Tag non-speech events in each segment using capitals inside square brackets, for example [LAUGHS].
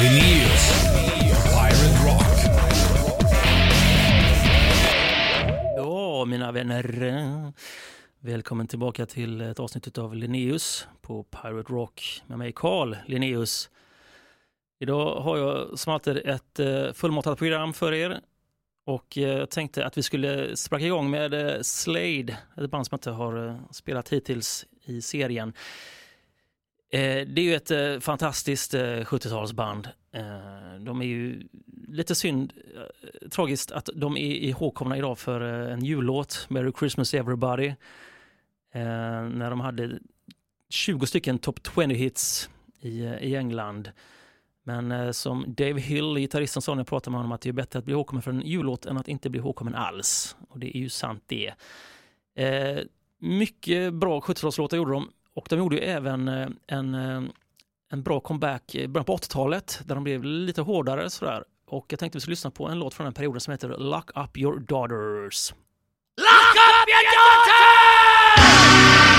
Linnaeus. Pirate Rock. Ja, mina vänner. Välkommen tillbaka till ett avsnitt av Linnaeus på Pirate Rock med mig Carl Linnaeus. Idag har jag som alltid ett eh, fullmatat program för er och eh, jag tänkte att vi skulle sparka igång med eh, Slade, ett band som inte har spelat hittills i serien. Eh, det är ju ett eh, fantastiskt eh, 70-talsband. De är ju lite synd, tragiskt att de är ihågkomna idag för en jullåt, Merry Christmas Everybody. När de hade 20 stycken top 20 hits i England. Men som Dave Hill, gitarristen, sa när jag pratade med honom att det är bättre att bli ihågkommen för en jullåt än att inte bli ihågkommen alls. Och det är ju sant det. Eh, mycket bra 70-talslåtar gjorde de och de gjorde ju även eh, en, eh, en bra comeback i början på 80-talet där de blev lite hårdare sådär. Och jag tänkte vi skulle lyssna på en låt från den perioden som heter Lock Up Your Daughters. Lock up your daughters!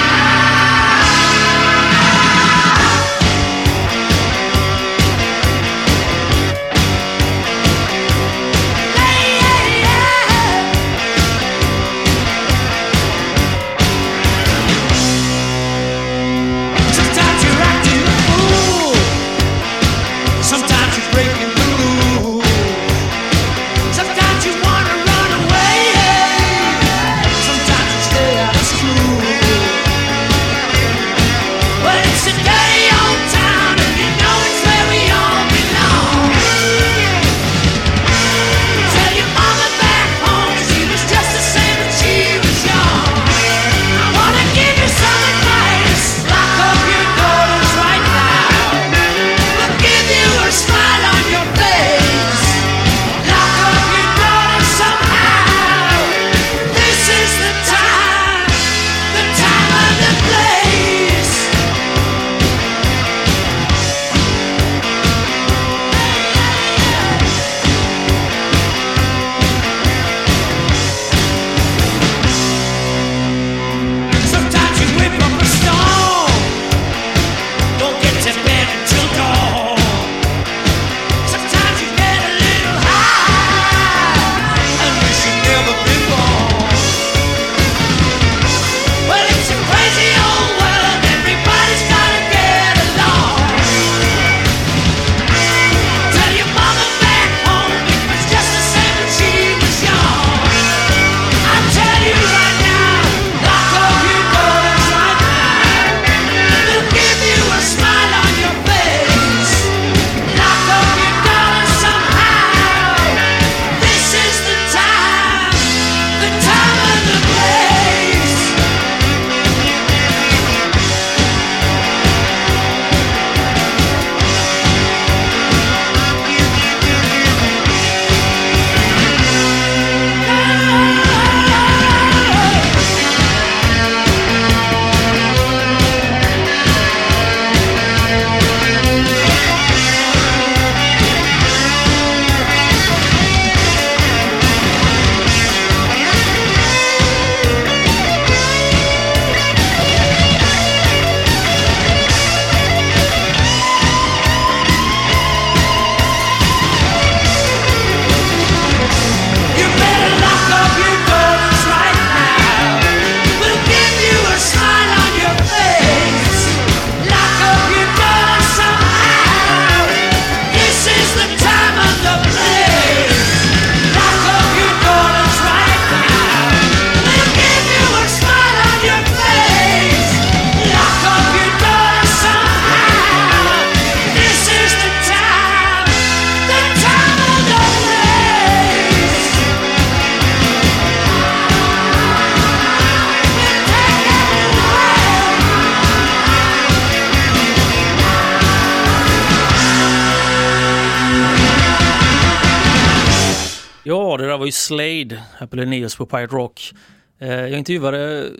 Slade på Linnaeus på Pirate Rock. Eh, jag intervjuade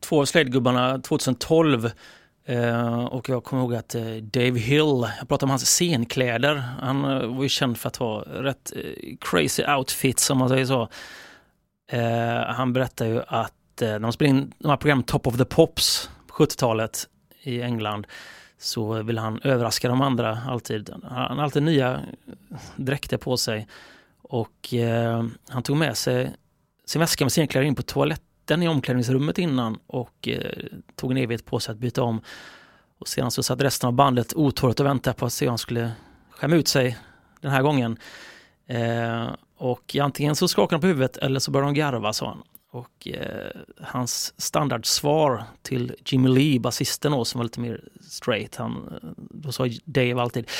två av Slade-gubbarna 2012 eh, och jag kommer ihåg att eh, Dave Hill, jag pratade om hans scenkläder. Han var ju känd för att ha rätt crazy outfits om man säger så. Han berättar ju att när de spelade in de här programmen Top of the Pops på 70-talet i England så vill han överraska de andra alltid. Han har alltid nya dräkter på sig. Och eh, han tog med sig sin väska med scenkläder in på toaletten i omklädningsrummet innan och eh, tog en evighet på sig att byta om. Och sedan så satt resten av bandet otåligt och väntade på att se om han skulle skämma ut sig den här gången. Eh, och antingen så skakade han på huvudet eller så började de garva, sa han. Och eh, hans standardsvar till Jimmy Lee, basisten då, som var lite mer straight, han, eh, då sa Dave alltid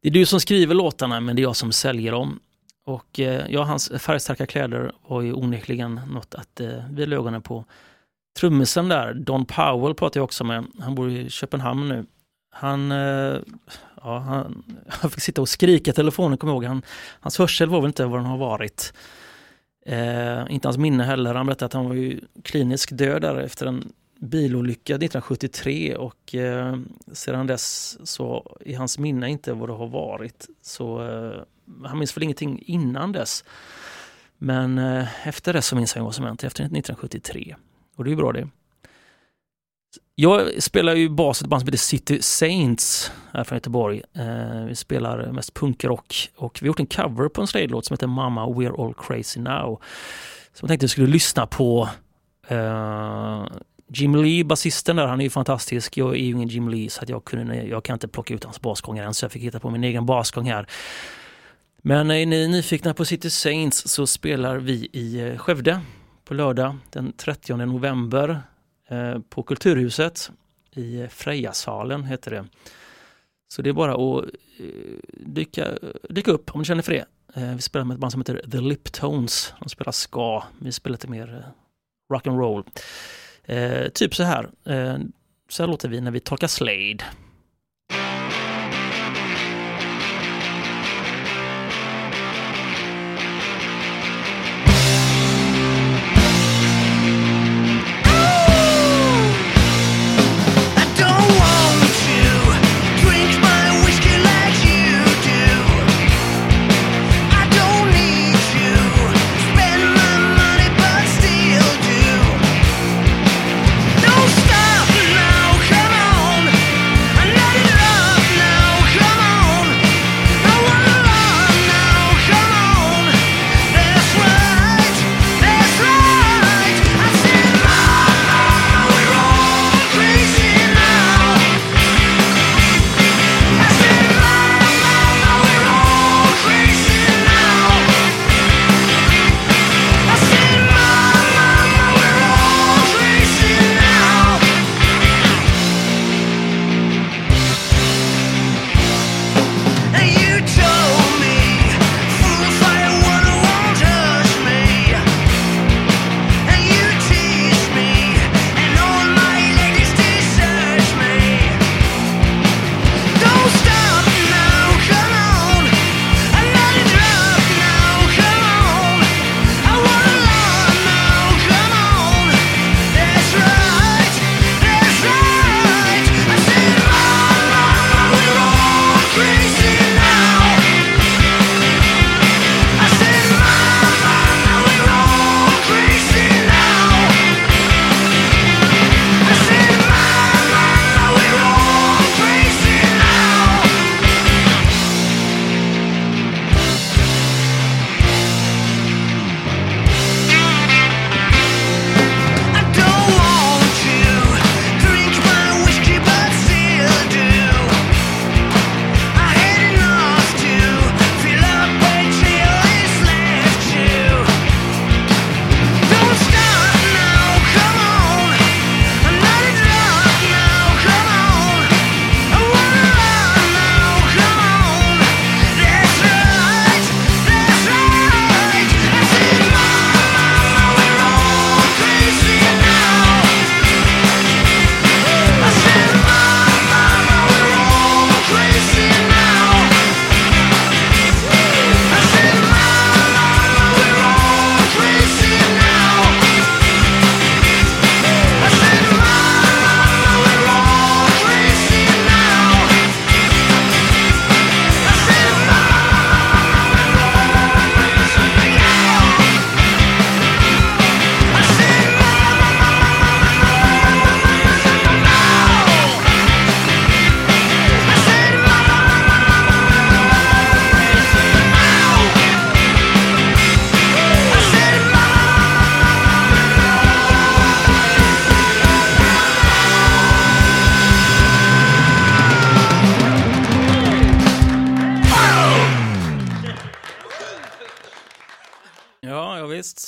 Det är du som skriver låtarna men det är jag som säljer dem. Och eh, ja, hans färgstarka kläder var ju onekligen något att eh, vila ögonen på. Trummisen där, Don Powell pratar jag också med, han bor i Köpenhamn nu. Han, eh, ja, han, [LAUGHS] han fick sitta och skrika i telefonen, kommer jag ihåg. Han, hans hörsel var väl inte vad den har varit. Eh, inte hans minne heller. Han berättade att han var ju klinisk död där efter en bilolycka 1973 och eh, sedan dess så i hans minne inte vad det har varit. Så eh, han minns väl ingenting innan dess. Men eh, efter det så minns han vad som hänt efter 1973. Och det är ju bra det. Jag spelar ju bas i ett band som heter City Saints här från Göteborg. Eh, vi spelar mest punkrock och vi har gjort en cover på en Slade-låt som heter Mama We're All Crazy Now. Som jag tänkte jag skulle lyssna på. Eh, Jim Lee, basisten där, han är ju fantastisk. Jag är ju ingen Jim Lee så att jag, kunde, jag kan inte plocka ut hans basgångar än så jag fick hitta på min egen basgång här. Men är ni nyfikna på City Saints så spelar vi i eh, Skövde på lördag den 30 november eh, på Kulturhuset i eh, Frejasalen heter det. Så det är bara att dyka, dyka upp om ni känner för det. Vi spelar med ett band som heter The Liptones. De spelar ska, vi spelar lite mer rock and roll. typ så här. så här låter vi när vi tolkar Slade.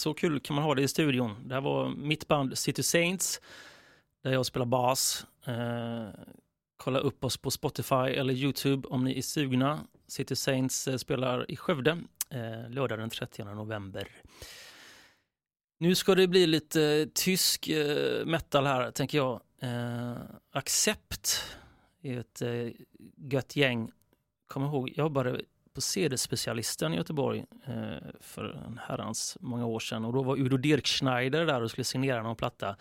Så kul kan man ha det i studion. Det här var mitt band City Saints där jag spelar bas. Eh, kolla upp oss på Spotify eller Youtube om ni är sugna. City Saints eh, spelar i Skövde eh, lördag den 30 november. Nu ska det bli lite eh, tysk eh, metal här, tänker jag. Eh, Accept är ett eh, gött gäng. Kom ihåg, jag jobbade på CD-specialisten i Göteborg eh, för en herrans många år sedan och då var Udo Dirkschneider där och skulle signera någon platta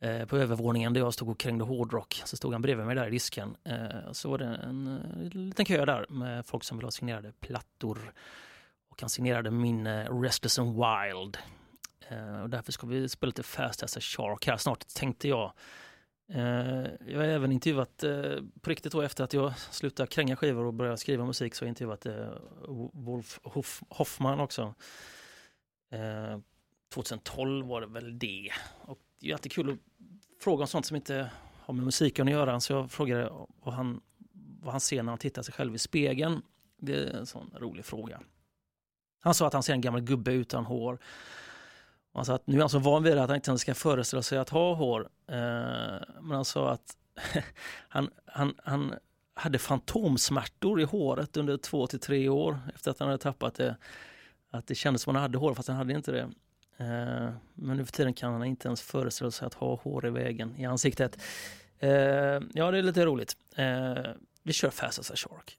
eh, på övervåningen där jag stod och krängde hårdrock. Så stod han bredvid mig där i disken. Eh, så var det en, en liten kö där med folk som ville ha signerade plattor. Och han signerade min eh, Restless and Wild. Eh, och därför ska vi spela lite Fast as a Shark här snart, tänkte jag. Eh, jag har även intervjuat eh, på riktigt då efter att jag slutade kränga skivor och började skriva musik så har jag intervjuat eh, Wolf Hoffman också. Eh, 2012 var det väl det. Och det är alltid kul att fråga om sånt som inte har med musiken att göra. Så jag frågade vad han, vad han ser när han tittar sig själv i spegeln. Det är en sån rolig fråga. Han sa att han ser en gammal gubbe utan hår han sa att nu är han så van vid det att han inte ska föreställa sig att ha hår. Eh, men han sa att [LAUGHS] han, han, han hade fantomsmärtor i håret under två till tre år efter att han hade tappat det. Att det kändes som att han hade hår fast han hade inte det. Eh, men nu för tiden kan han inte ens föreställa sig att ha hår i vägen i ansiktet. Eh, ja, det är lite roligt. Eh, vi kör Fast as a Shark.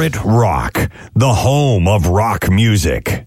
Rock, the home of rock music.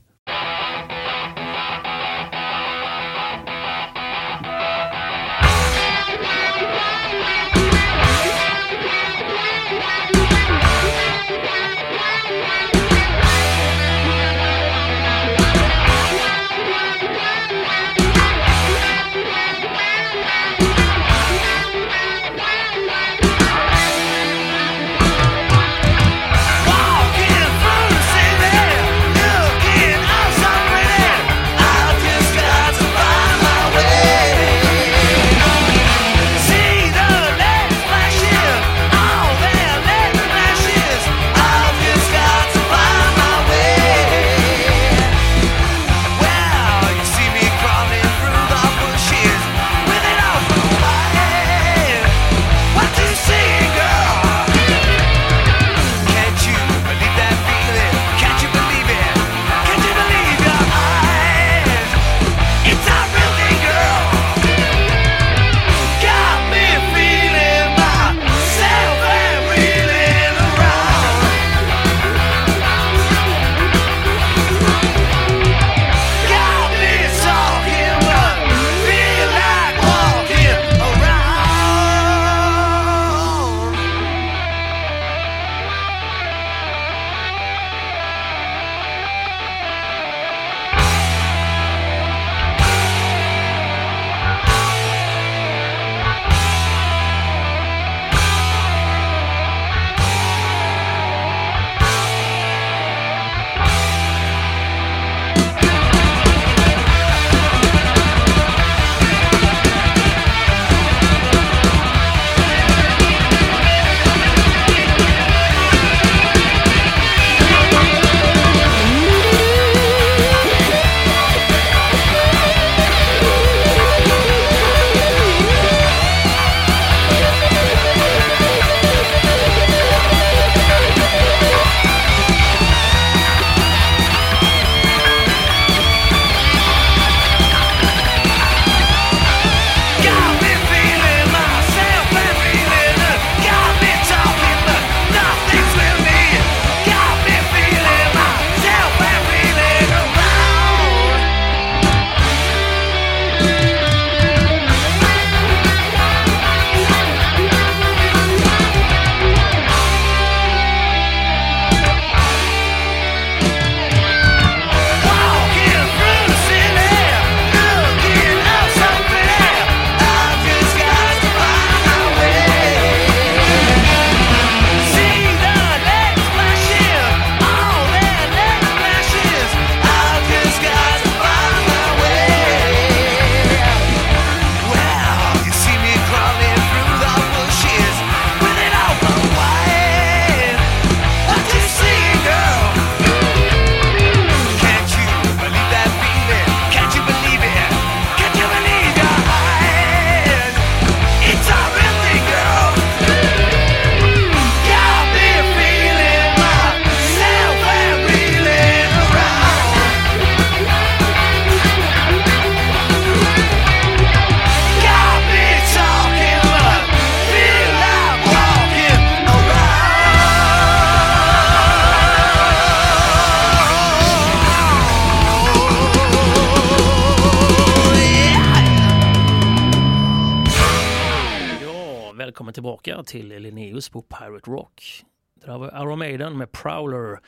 På Pirate Rock. Det där var Iron Maiden med Prowler.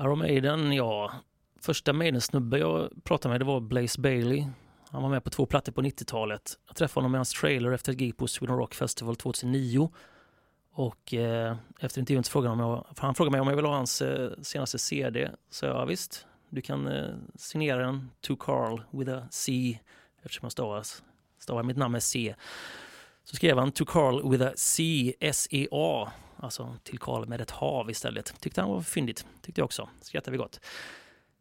Iron Maiden, ja, första Maiden-snubbe jag pratade med det var Blaze Bailey. Han var med på två plattor på 90-talet. Jag träffade honom i hans trailer efter ett gig på Sweden Rock Festival 2009. Och eh, efter intervjun så frågade han, om jag, för han frågade mig om jag ville ha hans eh, senaste CD. Så jag, ja, visst, du kan eh, signera den To Carl with a C eftersom jag stavas, stavar mitt namn med C. Så skrev han To Carl with a C, S-E-A, alltså till Carl med ett hav istället. Tyckte han var fyndigt, tyckte jag också. Skrattade vi gott.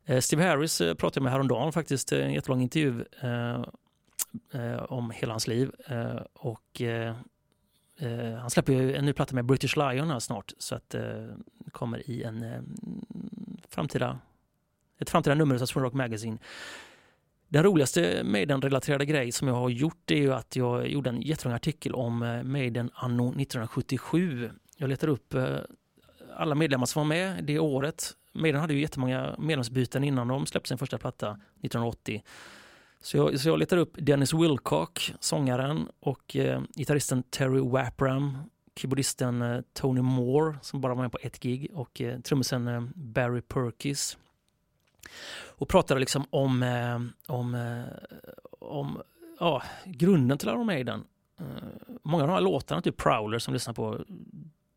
Eh, Steve Harris eh, pratade jag med häromdagen faktiskt, eh, en jättelång intervju eh, om hela hans liv. Eh, och eh, han släpper ju en ny platta med British Lion här snart så att eh, det kommer i en eh, framtida, ett framtida nummer av Sweden Rock Magazine. Den roligaste Maiden-relaterade grej som jag har gjort är ju att jag gjorde en jättelång artikel om eh, Maiden anno 1977. Jag letar upp eh, alla medlemmar som var med det året. Maiden hade ju jättemånga medlemsbyten innan de släppte sin första platta 1980. Så jag, så jag letade upp Dennis Wilcock, sångaren, och eh, gitarristen Terry Wapram, keyboardisten eh, Tony Moore som bara var med på ett gig och eh, trummisen eh, Barry Perkis. Och pratade liksom om, eh, om, eh, om ja, grunden till Iron Maiden. Eh, många av de här låtarna, typ Prowler som vi lyssnar på,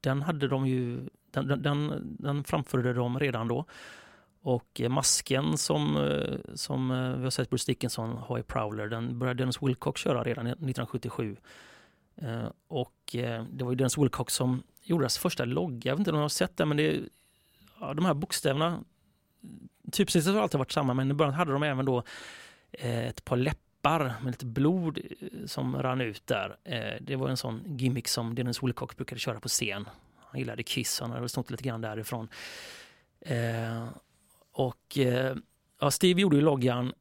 den hade de ju, den, den, den, den framförde de redan då. Och eh, masken som, eh, som eh, vi har sett Bruce Dickinson ha i Prowler, den började Dennis Wilcock köra redan 1977. Och det var ju Dennis Wilcock som gjorde deras första logga. Jag vet inte om ni har sett det, men det, ja, de här bokstäverna, typsnittet har alltid varit samma, men i början hade de även då eh, ett par läppar med lite blod eh, som rann ut där. Eh, det var en sån gimmick som Dennis Wilcock brukade köra på scen. Han gillade Kiss, han hade väl snott lite grann därifrån. Och ja, Steve gjorde ju loggan.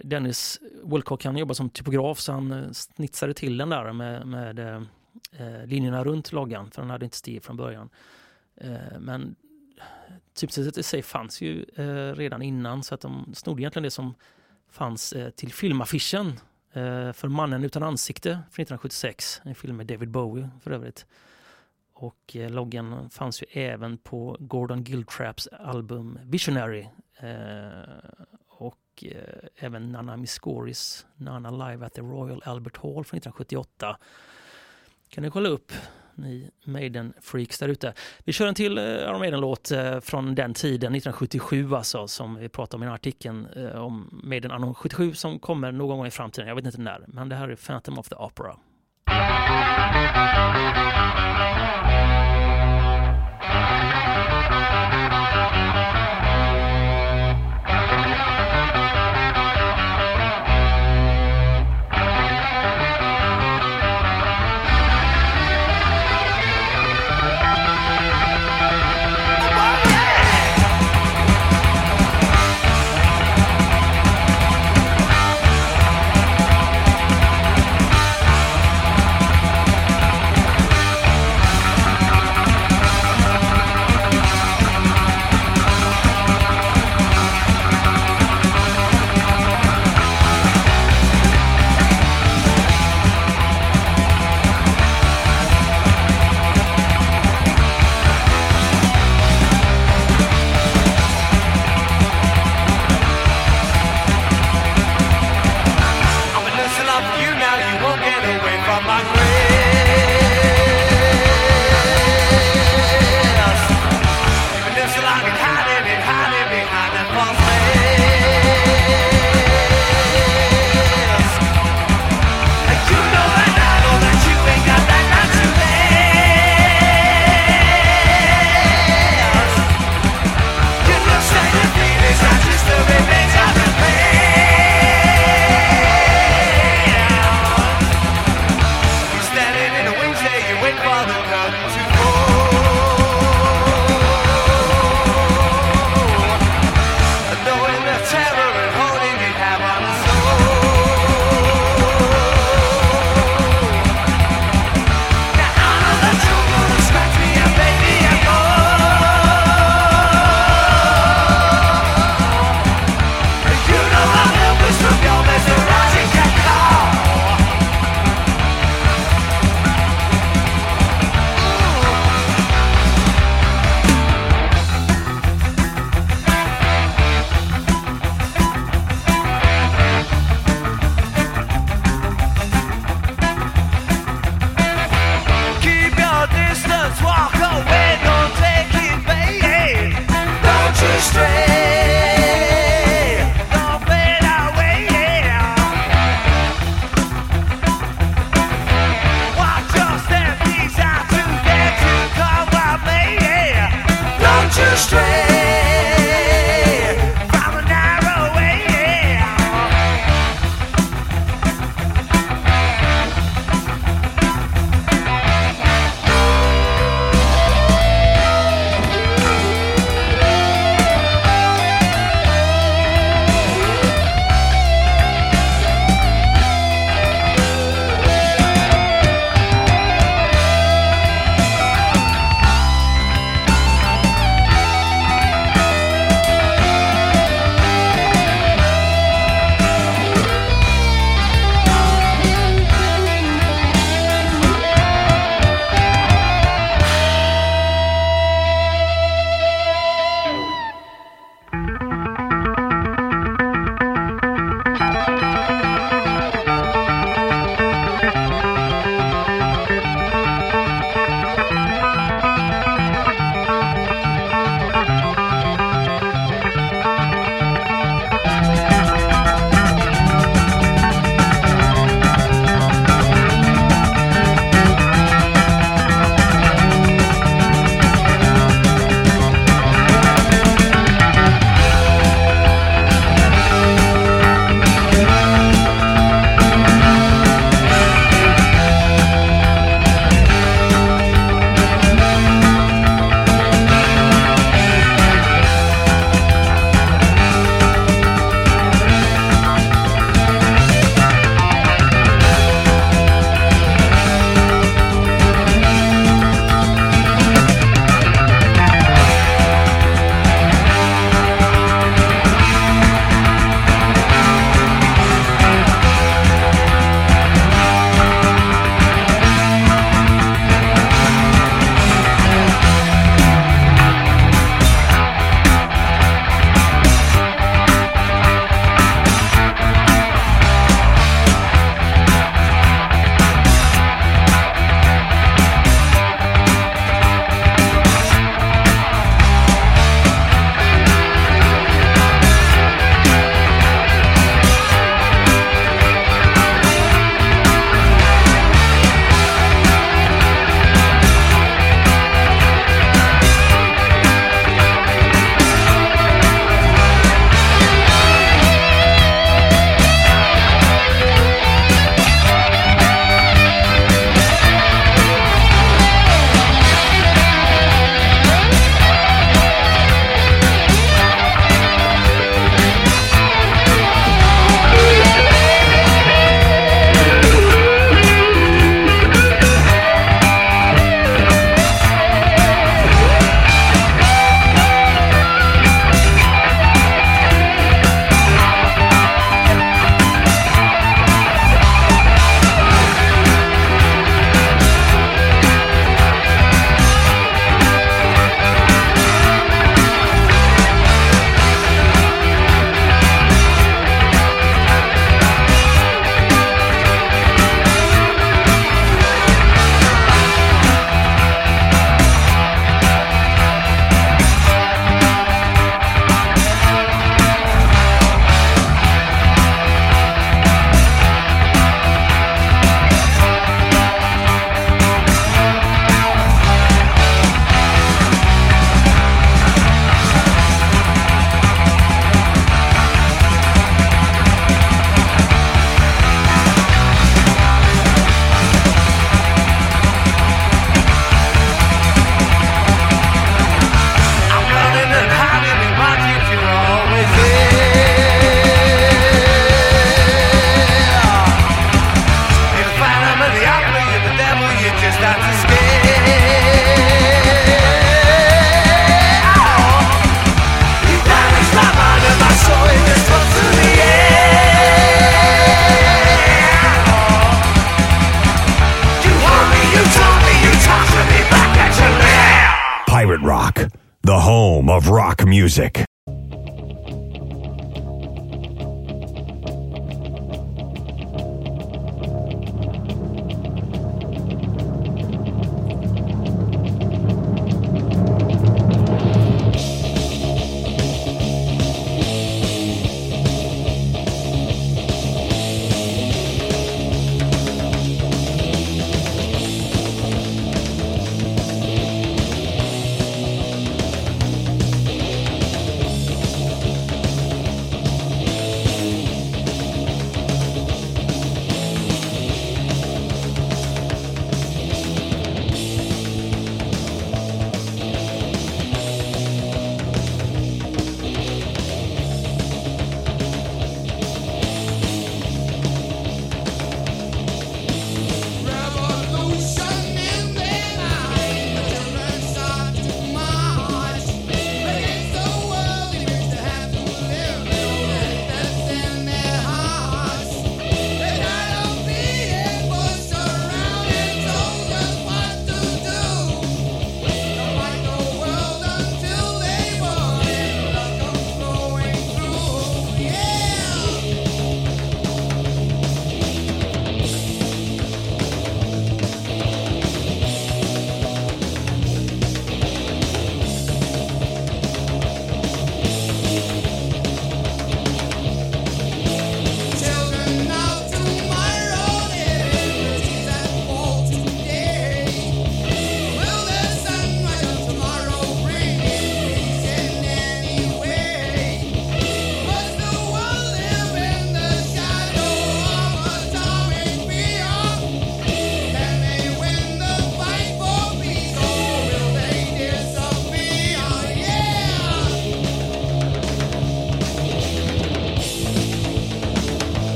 Dennis Wilcock han jobbade som typograf så han snitsade till den där med, med eh, linjerna runt loggan för han hade inte Steve från början. Eh, men Typsättet i sig fanns ju eh, redan innan så att de snodde egentligen det som fanns eh, till filmaffischen eh, för Mannen utan ansikte från 1976. En film med David Bowie för övrigt. Och eh, loggan fanns ju även på Gordon Giltraps album Visionary. Eh, och eh, även Nana Miscoris Nana Live at the Royal Albert Hall från 1978. Kan ni kolla upp, ni Maiden-freaks där ute. Vi kör en till eh, Iron Maiden-låt eh, från den tiden, 1977 alltså, som vi pratar om i den här artikeln eh, om Maiden anno 77 som kommer någon gång i framtiden. Jag vet inte när, men det här är Phantom of the Opera.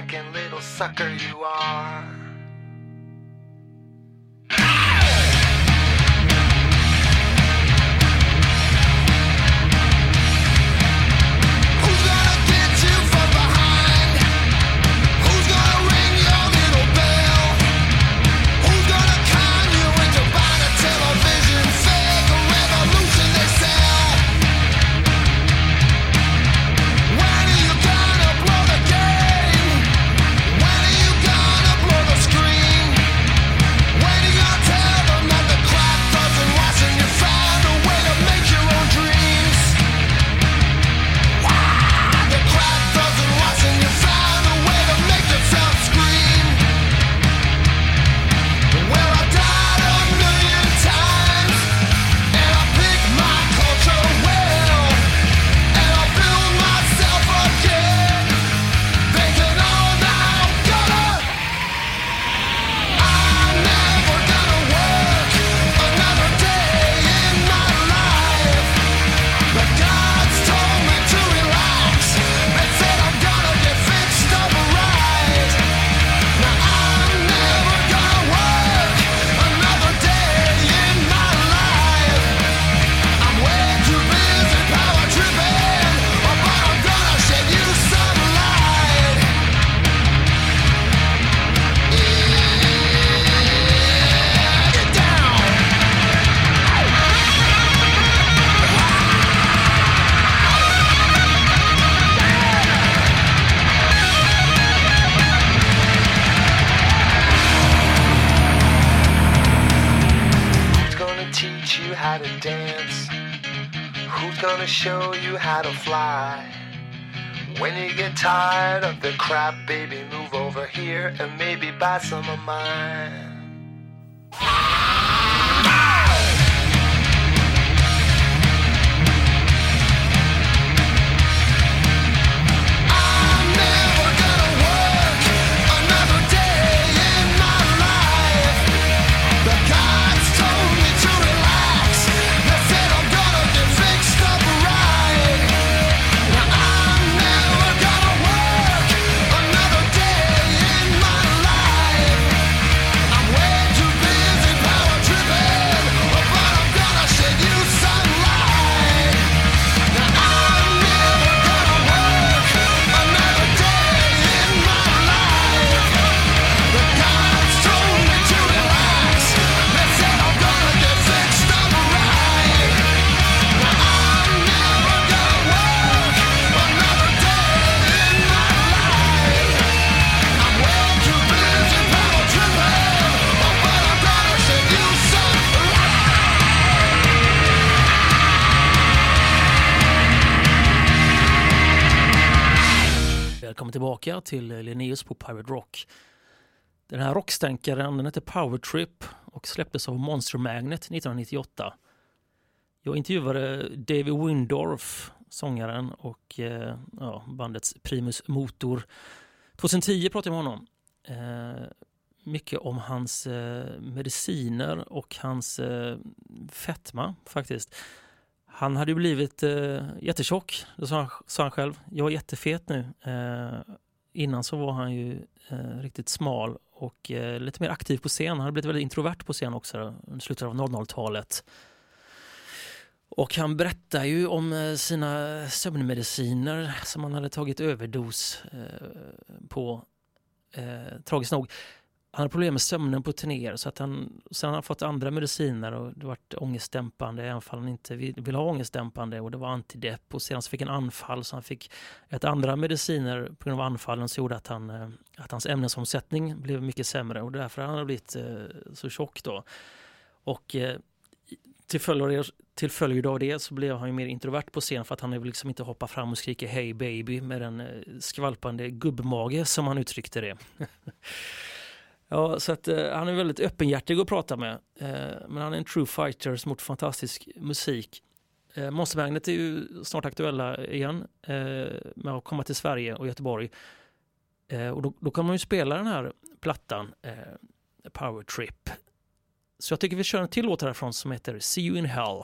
Slacking little sucker you are? Till Linnaeus på Pirate Rock. Den här rockstänkaren den heter Power Trip och släpptes av Monster Magnet 1998. Jag intervjuade David Windorf, sångaren och eh, ja, bandets primus motor. 2010 pratade jag med honom. Eh, mycket om hans eh, mediciner och hans eh, fetma faktiskt. Han hade ju blivit eh, jättetjock, det sa han, sa han själv. Jag är jättefet nu. Eh, innan så var han ju eh, riktigt smal och eh, lite mer aktiv på scen. Han hade blivit väldigt introvert på scen också under slutet av 00-talet. Och han berättar ju om eh, sina sömnmediciner som han hade tagit överdos eh, på. Eh, tragiskt nog. Han hade problem med sömnen på turnéer så att han, sen har han fått andra mediciner och det varit ångestdämpande även om han inte vill, vill ha ångestdämpande och det var antidepp och sen så fick han anfall så han fick ett andra mediciner på grund av anfallen som gjorde att, han, eh, att hans ämnesomsättning blev mycket sämre och därför har han blivit eh, så tjock då. Och eh, till följd, av det, till följd av det så blev han ju mer introvert på scen för att han vill liksom inte hoppa fram och skrika hej baby med den skvalpande gubbmage som han uttryckte det. [LAUGHS] Ja, så att, eh, han är väldigt öppenhjärtig att prata med. Eh, men han är en true fighter som gjort fantastisk musik. Eh, Monstermagnet är ju snart aktuella igen eh, med att komma till Sverige och Göteborg. Eh, och då, då kan man ju spela den här plattan, eh, Power Trip. Så jag tycker vi kör en till låt härifrån som heter See You In Hell.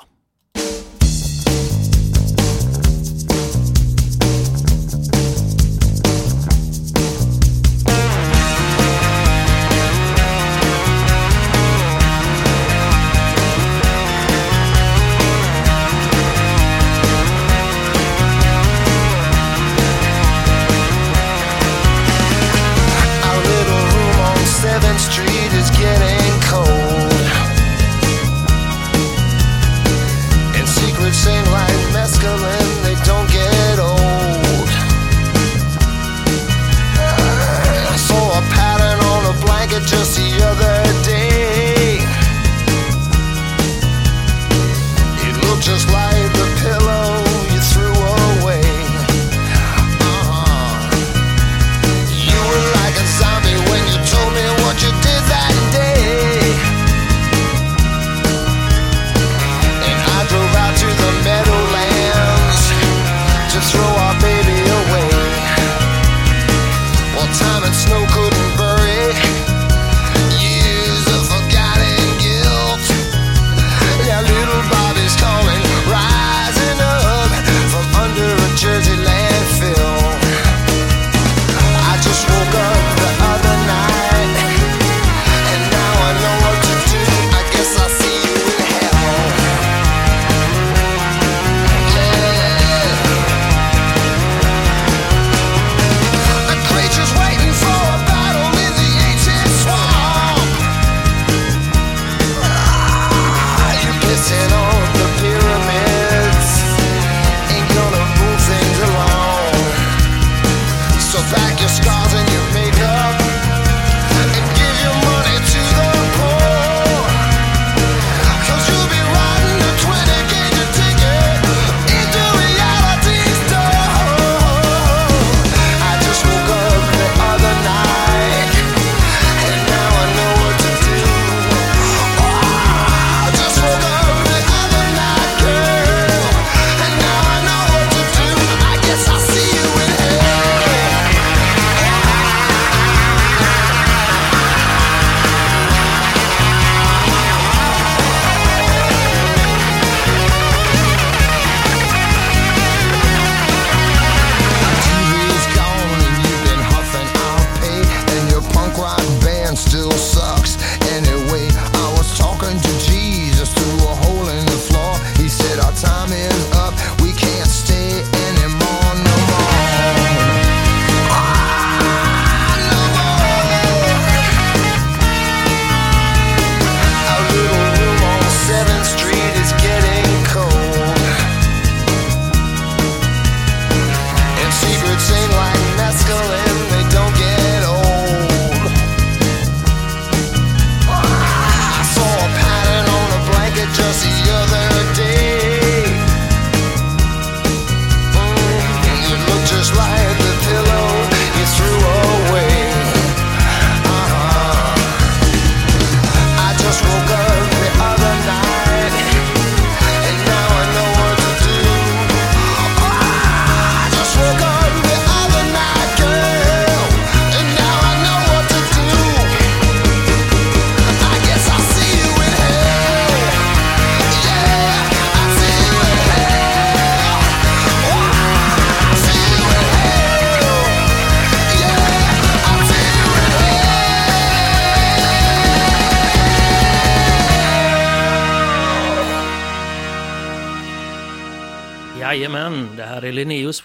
still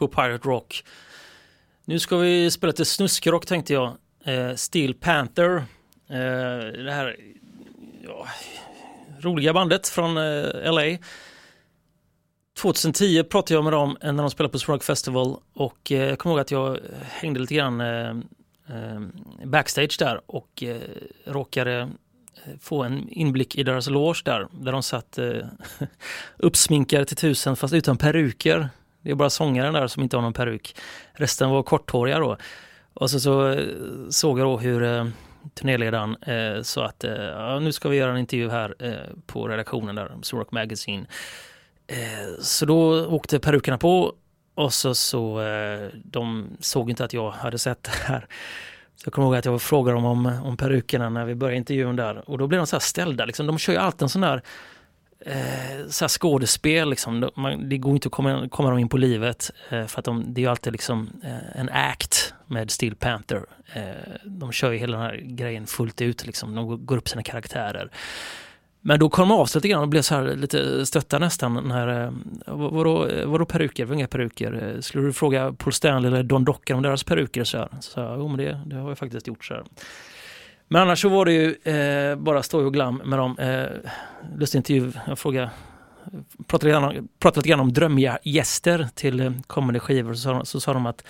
på Pirate Rock. Nu ska vi spela lite snuskrock tänkte jag. Eh, Steel Panther. Eh, det här ja, roliga bandet från eh, LA. 2010 pratade jag med dem när de spelade på Swag Festival och eh, jag kommer ihåg att jag hängde lite grann eh, eh, backstage där och eh, råkade eh, få en inblick i deras loge där, där de satt eh, [LAUGHS] uppsminkade till tusen fast utan peruker. Det är bara sångaren där som inte har någon peruk. Resten var korthåriga då. Och så, så såg jag då hur eh, turnéledaren eh, sa att eh, ja, nu ska vi göra en intervju här eh, på redaktionen där, Rock Magazine. Eh, så då åkte perukerna på och så, så eh, de såg inte att jag hade sett det här. Så jag kommer ihåg att jag frågade dem om, om perukerna när vi började intervjun där och då blev de så här ställda. Liksom. De kör ju alltid en sån där eh, så här skådespel. Liksom. De- Man, det går inte att komma, komma dem in på livet eh, för att de, det är ju alltid liksom, eh, en act med Steel Panther. Eh, de kör ju hela den här grejen fullt ut. Liksom. De går- upp sina karaktärer. Men då kom de av sig lite grann och blev så här lite stötta nästan. När, eh, vadå, eh, vadå peruker? Det var inga peruker. Eh, skulle du fråga Paul Stanley eller Don Docker om deras peruker? Så, här. så jag, jo men det, det har jag faktiskt gjort. Så här. Men annars så var det ju eh, bara stå och glam med dem. Eh, lustig intervju. Jag frågade, pratade, lite grann, pratade lite grann om drömgäster till eh, kommande skivor. Så sa, de- så sa de att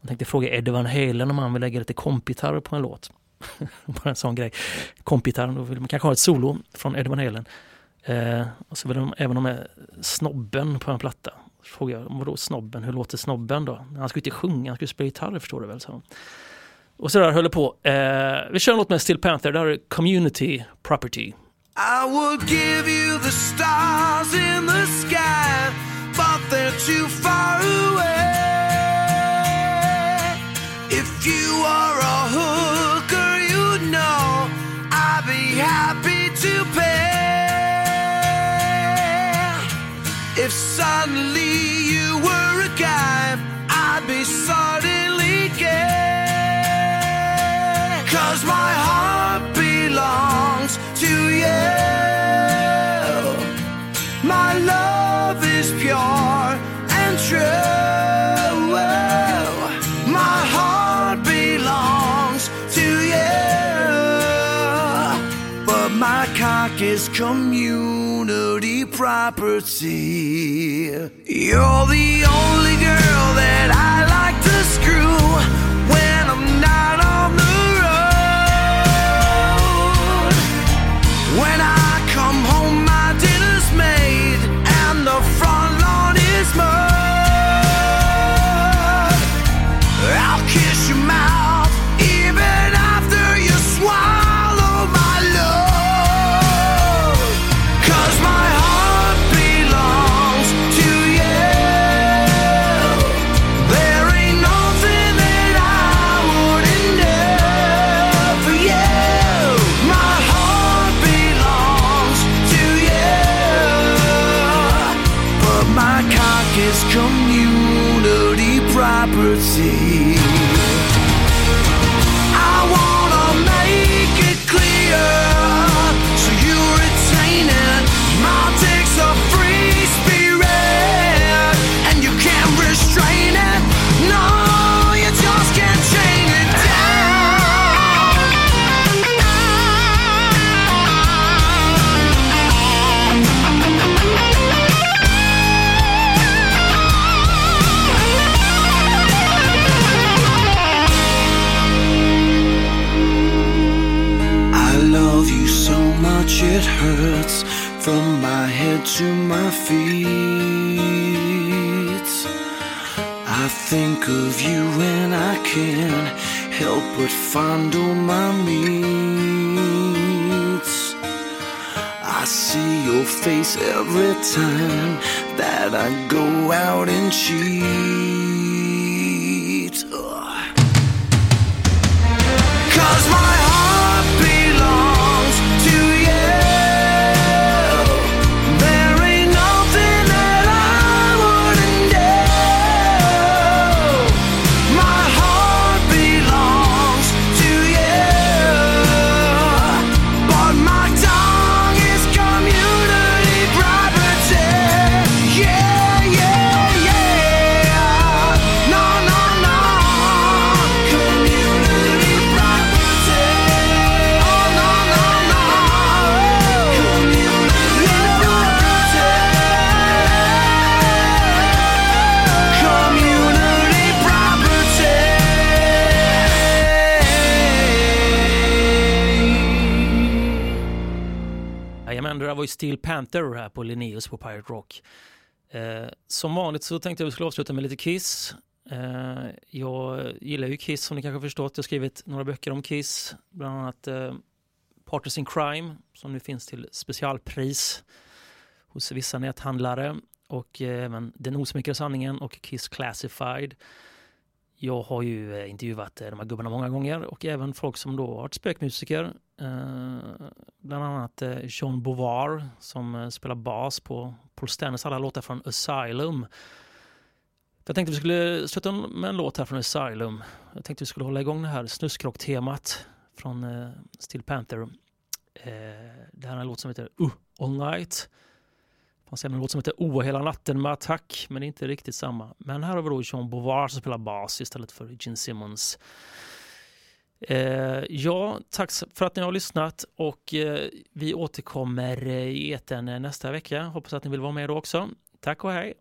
de tänkte fråga Eddie Van Halen om han vill lägga lite kompgitarr på en låt. [LAUGHS] Bara en sån grej. Kompgitarr, då vill man kanske ha ett solo från Eddie Van Halen. Eh, och så vill de även ha med snobben på en platta. Så frågade jag, vadå snobben? Hur låter snobben då? Han skulle inte sjunga, han skulle spela gitarr förstår du väl? Så. Och så där höll det på. Eh, vi kör en låt med Steel Panther, det här är Community Property. I would give you the stars in the sky, but they're too is community property. You're the only girl that I like to screw when I'm not on the I go out and cheat. Där var ju Steel Panther här på Linnaeus på Pirate Rock. Eh, som vanligt så tänkte jag att vi skulle avsluta med lite Kiss. Eh, jag gillar ju Kiss som ni kanske har förstått. Jag har skrivit några böcker om Kiss, bland annat eh, Partners in Crime som nu finns till specialpris hos vissa näthandlare och eh, även Den osmickrade sanningen och Kiss Classified. Jag har ju eh, intervjuat eh, de här gubbarna många gånger och även folk som då har varit spökmusiker. Eh, bland annat eh, Jean Bovar som eh, spelar bas på Paul Stanleys alla låtar från Asylum. Jag tänkte vi skulle sluta med en låt här från Asylum. Jag tänkte vi skulle hålla igång det här snuskrock-temat från Steel Panther. Det här är en låt som heter Uh, All Night. Det fanns även en låt som heter Oh hela natten med Attack, men det är inte riktigt samma. Men här har vi då Jean Bovar som spelar bas istället för Gene Simmons. Eh, ja, tack för att ni har lyssnat och eh, vi återkommer eh, i etern nästa vecka. Hoppas att ni vill vara med då också. Tack och hej!